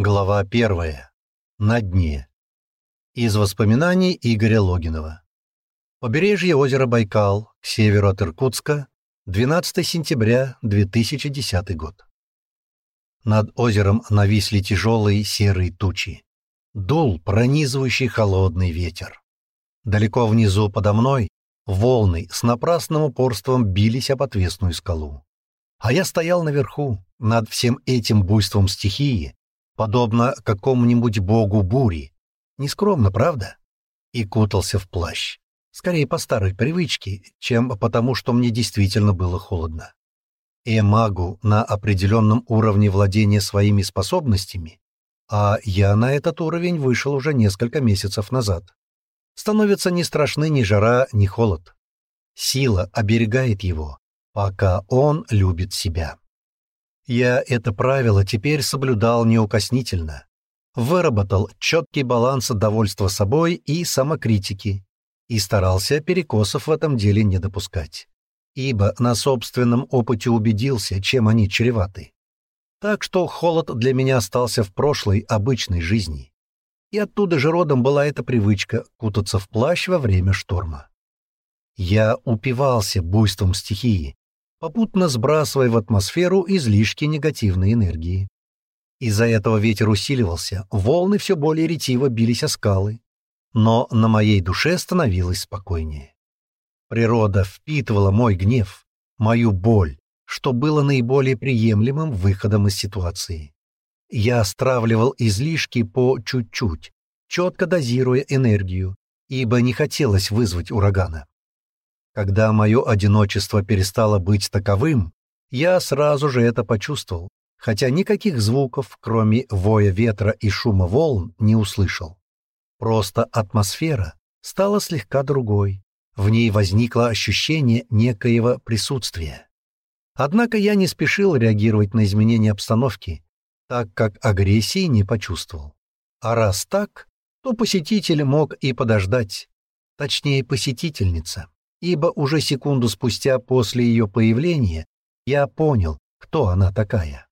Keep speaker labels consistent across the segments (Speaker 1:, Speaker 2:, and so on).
Speaker 1: Глава первая. На дне. Из воспоминаний Игоря Логинова. Побережье озера Байкал, к северу от Иркутска, 12 сентября 2010 год. Над озером нависли тяжелые серые тучи. Дул пронизывающий холодный ветер. Далеко внизу подо мной волны с напрасным упорством бились об отвесную скалу. А я стоял наверху, над всем этим буйством стихии, подобно какому-нибудь богу бури. Нескромно, правда? И кутался в плащ. Скорее по старой привычке, чем потому, что мне действительно было холодно. И магу на определенном уровне владения своими способностями, а я на этот уровень вышел уже несколько месяцев назад. Становятся не страшны ни жара, ни холод. Сила оберегает его, пока он любит себя. Я это правило теперь соблюдал неукоснительно. Выработал четкий баланс довольства собой и самокритики и старался перекосов в этом деле не допускать, ибо на собственном опыте убедился, чем они чреваты. Так что холод для меня остался в прошлой обычной жизни. И оттуда же родом была эта привычка кутаться в плащ во время шторма. Я упивался буйством стихии, попутно сбрасывая в атмосферу излишки негативной энергии. Из-за этого ветер усиливался, волны все более ретиво бились о скалы, но на моей душе становилось спокойнее. Природа впитывала мой гнев, мою боль, что было наиболее приемлемым выходом из ситуации. Я стравливал излишки по чуть-чуть, четко дозируя энергию, ибо не хотелось вызвать урагана. Когда мое одиночество перестало быть таковым, я сразу же это почувствовал, хотя никаких звуков, кроме воя ветра и шума волн, не услышал. Просто атмосфера стала слегка другой, в ней возникло ощущение некоего присутствия. Однако я не спешил реагировать на изменения обстановки, так как агрессии не почувствовал. А раз так, то посетитель мог и подождать, точнее посетительница ибо уже секунду спустя после ее появления я понял, кто она такая.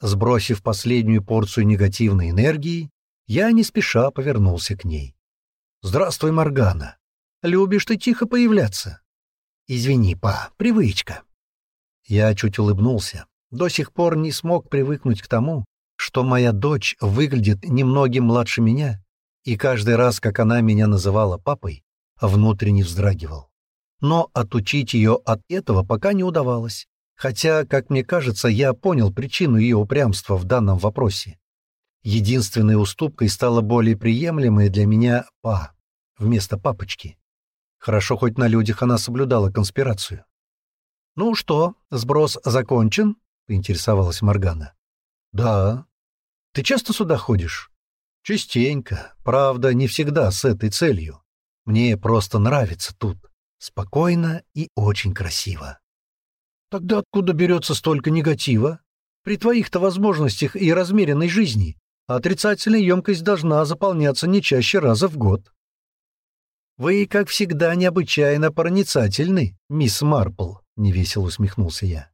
Speaker 1: Сбросив последнюю порцию негативной энергии, я не спеша повернулся к ней. «Здравствуй, Моргана. Любишь ты тихо появляться?» «Извини, па, привычка». Я чуть улыбнулся. До сих пор не смог привыкнуть к тому, что моя дочь выглядит немногим младше меня, и каждый раз, как она меня называла папой, внутренне вздрагивал. Но отучить ее от этого пока не удавалось, хотя, как мне кажется, я понял причину ее упрямства в данном вопросе. Единственной уступкой стала более приемлемая для меня «па» вместо «папочки». Хорошо, хоть на людях она соблюдала конспирацию. «Ну что, сброс закончен?» — поинтересовалась Моргана. «Да». «Ты часто сюда ходишь?» «Частенько. Правда, не всегда с этой целью. Мне просто нравится тут. Спокойно и очень красиво. Тогда откуда берется столько негатива? При твоих-то возможностях и размеренной жизни отрицательная емкость должна заполняться не чаще раза в год. «Вы, как всегда, необычайно проницательны, мисс Марпл», — невесело усмехнулся я.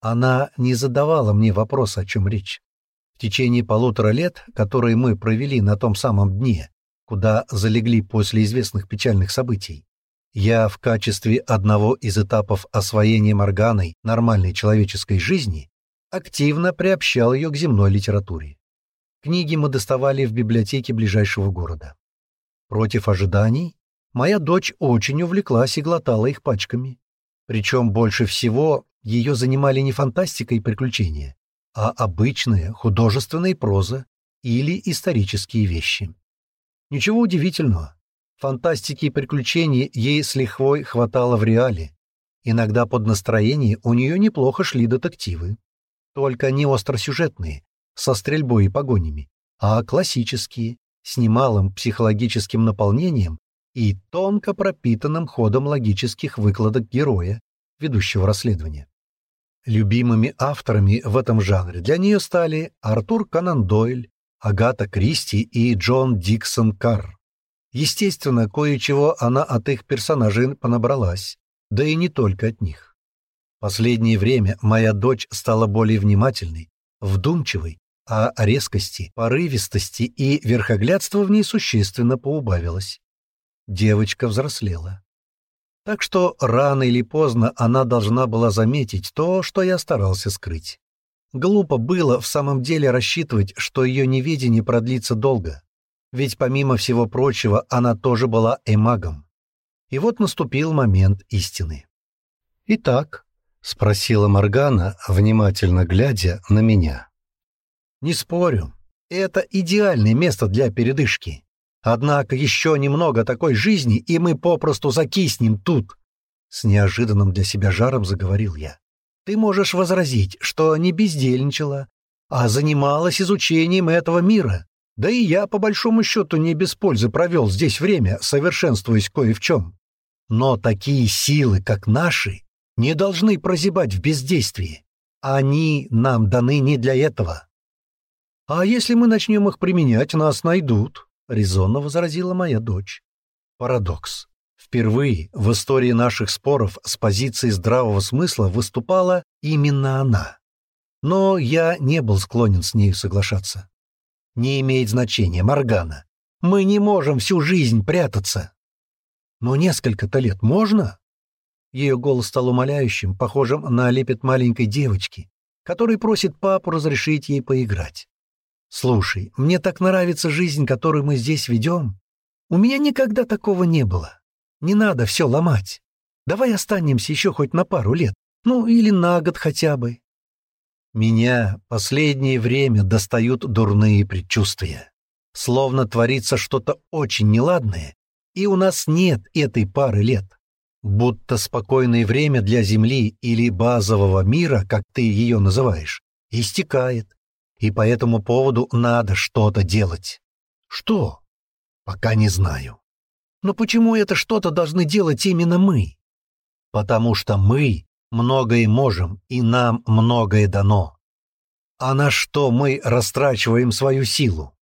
Speaker 1: Она не задавала мне вопроса, о чем речь. В течение полутора лет, которые мы провели на том самом дне, куда залегли после известных печальных событий, я в качестве одного из этапов освоения Морганой нормальной человеческой жизни активно приобщал ее к земной литературе. Книги мы доставали в библиотеке ближайшего города. Против ожиданий, моя дочь очень увлеклась и глотала их пачками. Причем больше всего ее занимали не фантастика и приключения, а обычная художественная проза или исторические вещи. Ничего удивительного. Фантастики и приключений ей с лихвой хватало в реале. Иногда под настроение у нее неплохо шли детективы. Только не остросюжетные, со стрельбой и погонями, а классические, с немалым психологическим наполнением и тонко пропитанным ходом логических выкладок героя, ведущего расследование. Любимыми авторами в этом жанре для нее стали Артур Конан Дойль, Агата Кристи и Джон Диксон Карр. Естественно, кое-чего она от их персонажей понабралась, да и не только от них. Последнее время моя дочь стала более внимательной, вдумчивой, а резкости, порывистости и верхоглядства в ней существенно поубавилось. Девочка взрослела. Так что рано или поздно она должна была заметить то, что я старался скрыть. Глупо было в самом деле рассчитывать, что ее неведение продлится долго. Ведь помимо всего прочего, она тоже была эмагом. И вот наступил момент истины. «Итак», — спросила Моргана, внимательно глядя на меня. «Не спорю, это идеальное место для передышки. Однако еще немного такой жизни, и мы попросту закиснем тут». С неожиданным для себя жаром заговорил я. «Ты можешь возразить, что не бездельничала, а занималась изучением этого мира, да и я, по большому счету, не без пользы провел здесь время, совершенствуясь кое в чем. Но такие силы, как наши, не должны прозябать в бездействии. Они нам даны не для этого. А если мы начнем их применять, нас найдут, — резонно возразила моя дочь. Парадокс. Впервые в истории наших споров с позиции здравого смысла выступала именно она. Но я не был склонен с нею соглашаться. Не имеет значения, Моргана. Мы не можем всю жизнь прятаться. Но несколько-то лет можно? Ее голос стал умоляющим, похожим на лепет маленькой девочки, который просит папу разрешить ей поиграть. «Слушай, мне так нравится жизнь, которую мы здесь ведем. У меня никогда такого не было. Не надо все ломать. Давай останемся еще хоть на пару лет, ну или на год хотя бы. Меня последнее время достают дурные предчувствия. Словно творится что-то очень неладное, и у нас нет этой пары лет. Будто спокойное время для Земли или базового мира, как ты ее называешь, истекает, и по этому поводу надо что-то делать. Что? Пока не знаю. Но почему это что-то должны делать именно мы? Потому что мы многое можем, и нам многое дано. А на что мы растрачиваем свою силу?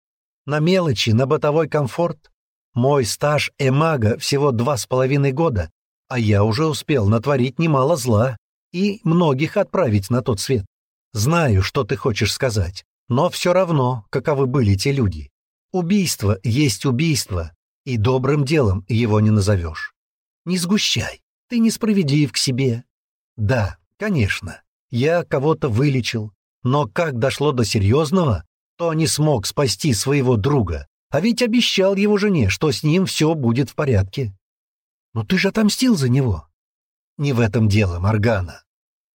Speaker 1: На мелочи, на бытовой комфорт? Мой стаж эмага всего два с половиной года, а я уже успел натворить немало зла и многих отправить на тот свет. Знаю, что ты хочешь сказать, но все равно, каковы были те люди. Убийство есть убийство, и добрым делом его не назовешь. Не сгущай, ты несправедлив к себе, да, конечно, я кого-то вылечил, но как дошло до серьезного, то не смог спасти своего друга, а ведь обещал его жене, что с ним все будет в порядке. Но ты же отомстил за него. Не в этом дело, Моргана.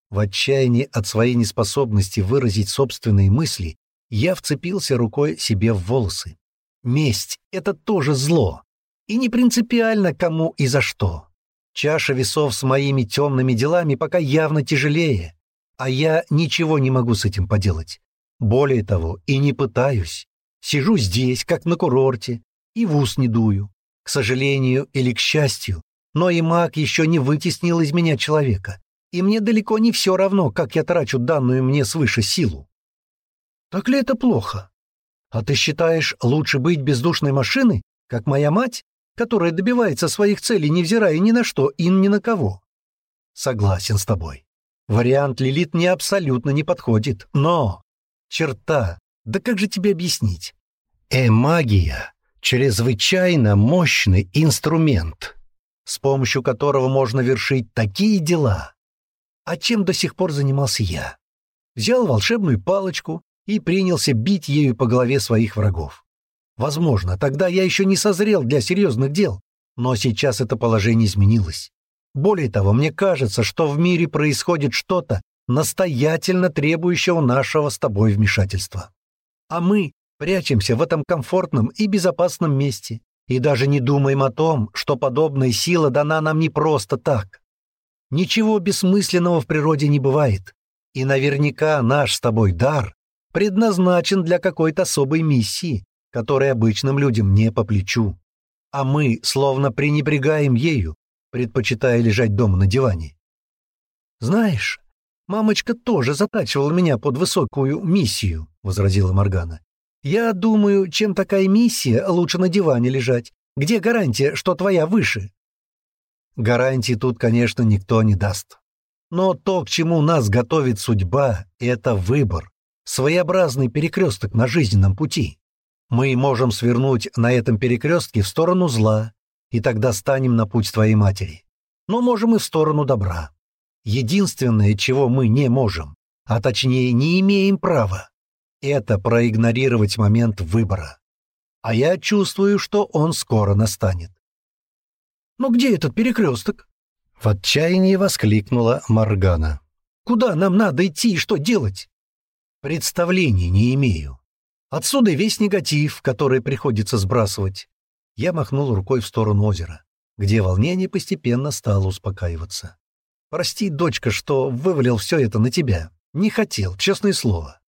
Speaker 1: В отчаянии от своей неспособности выразить собственные мысли, я вцепился рукой себе в волосы. Месть — это тоже зло. И не принципиально кому и за что. Чаша весов с моими темными делами пока явно тяжелее, а я ничего не могу с этим поделать. Более того, и не пытаюсь. Сижу здесь, как на курорте, и в ус не дую. К сожалению или к счастью, но и маг еще не вытеснил из меня человека, и мне далеко не все равно, как я трачу данную мне свыше силу. Так ли это плохо? А ты считаешь, лучше быть бездушной машиной, как моя мать, которая добивается своих целей, невзирая ни на что и ни на кого. Согласен с тобой. Вариант Лилит мне абсолютно не подходит, но... Черта, да как же тебе объяснить? Э-магия — чрезвычайно мощный инструмент, с помощью которого можно вершить такие дела. А чем до сих пор занимался я? Взял волшебную палочку и принялся бить ею по голове своих врагов. Возможно, тогда я еще не созрел для серьезных дел, но сейчас это положение изменилось. Более того, мне кажется, что в мире происходит что-то, настоятельно требующего нашего с тобой вмешательства. А мы прячемся в этом комфортном и безопасном месте и даже не думаем о том, что подобная сила дана нам не просто так. Ничего бессмысленного в природе не бывает, и наверняка наш с тобой дар предназначен для какой-то особой миссии, которая обычным людям не по плечу. А мы словно пренебрегаем ею, предпочитая лежать дома на диване. «Знаешь, мамочка тоже затачивала меня под высокую миссию», — возразила Моргана. «Я думаю, чем такая миссия, лучше на диване лежать. Где гарантия, что твоя выше?» Гарантии тут, конечно, никто не даст. Но то, к чему нас готовит судьба, — это выбор. Своеобразный перекресток на жизненном пути. Мы можем свернуть на этом перекрестке в сторону зла, и тогда станем на путь твоей матери. Но можем и в сторону добра. Единственное, чего мы не можем, а точнее не имеем права, это проигнорировать момент выбора. А я чувствую, что он скоро настанет. «Но «Ну где этот перекресток?» В отчаянии воскликнула Маргана. «Куда нам надо идти и что делать?» «Представления не имею. Отсюда весь негатив, который приходится сбрасывать». Я махнул рукой в сторону озера, где волнение постепенно стало успокаиваться. «Прости, дочка, что вывалил все это на тебя. Не хотел, честное слово».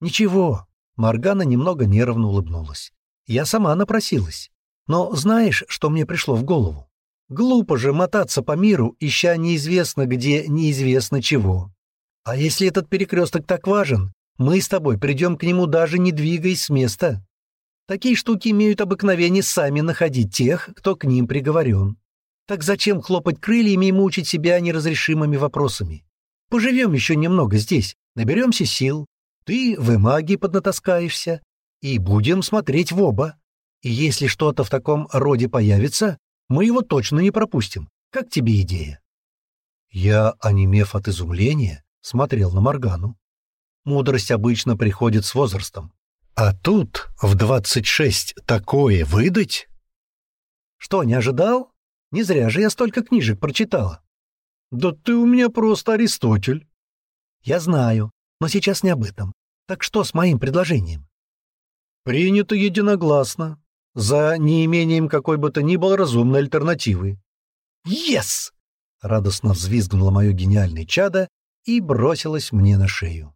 Speaker 1: «Ничего», — Маргана немного нервно улыбнулась. «Я сама напросилась. Но знаешь, что мне пришло в голову? Глупо же мотаться по миру, ища неизвестно где, неизвестно чего. А если этот перекресток так важен, мы с тобой придем к нему даже не двигаясь с места. Такие штуки имеют обыкновение сами находить тех, кто к ним приговорен. Так зачем хлопать крыльями и мучить себя неразрешимыми вопросами? Поживем еще немного здесь, наберемся сил. Ты в магии поднатаскаешься, и будем смотреть в оба. И если что-то в таком роде появится, мы его точно не пропустим. Как тебе идея?» Я, онемев от изумления, смотрел на Моргану. Мудрость обычно приходит с возрастом. А тут, в двадцать шесть, такое выдать? Что, не ожидал? Не зря же я столько книжек прочитала. Да ты у меня просто Аристотель. Я знаю, но сейчас не об этом. Так что с моим предложением? Принято единогласно за неимением какой бы то ни было разумной альтернативы. «Ес!» — радостно взвизгнуло мое гениальное чадо и бросилось мне на шею.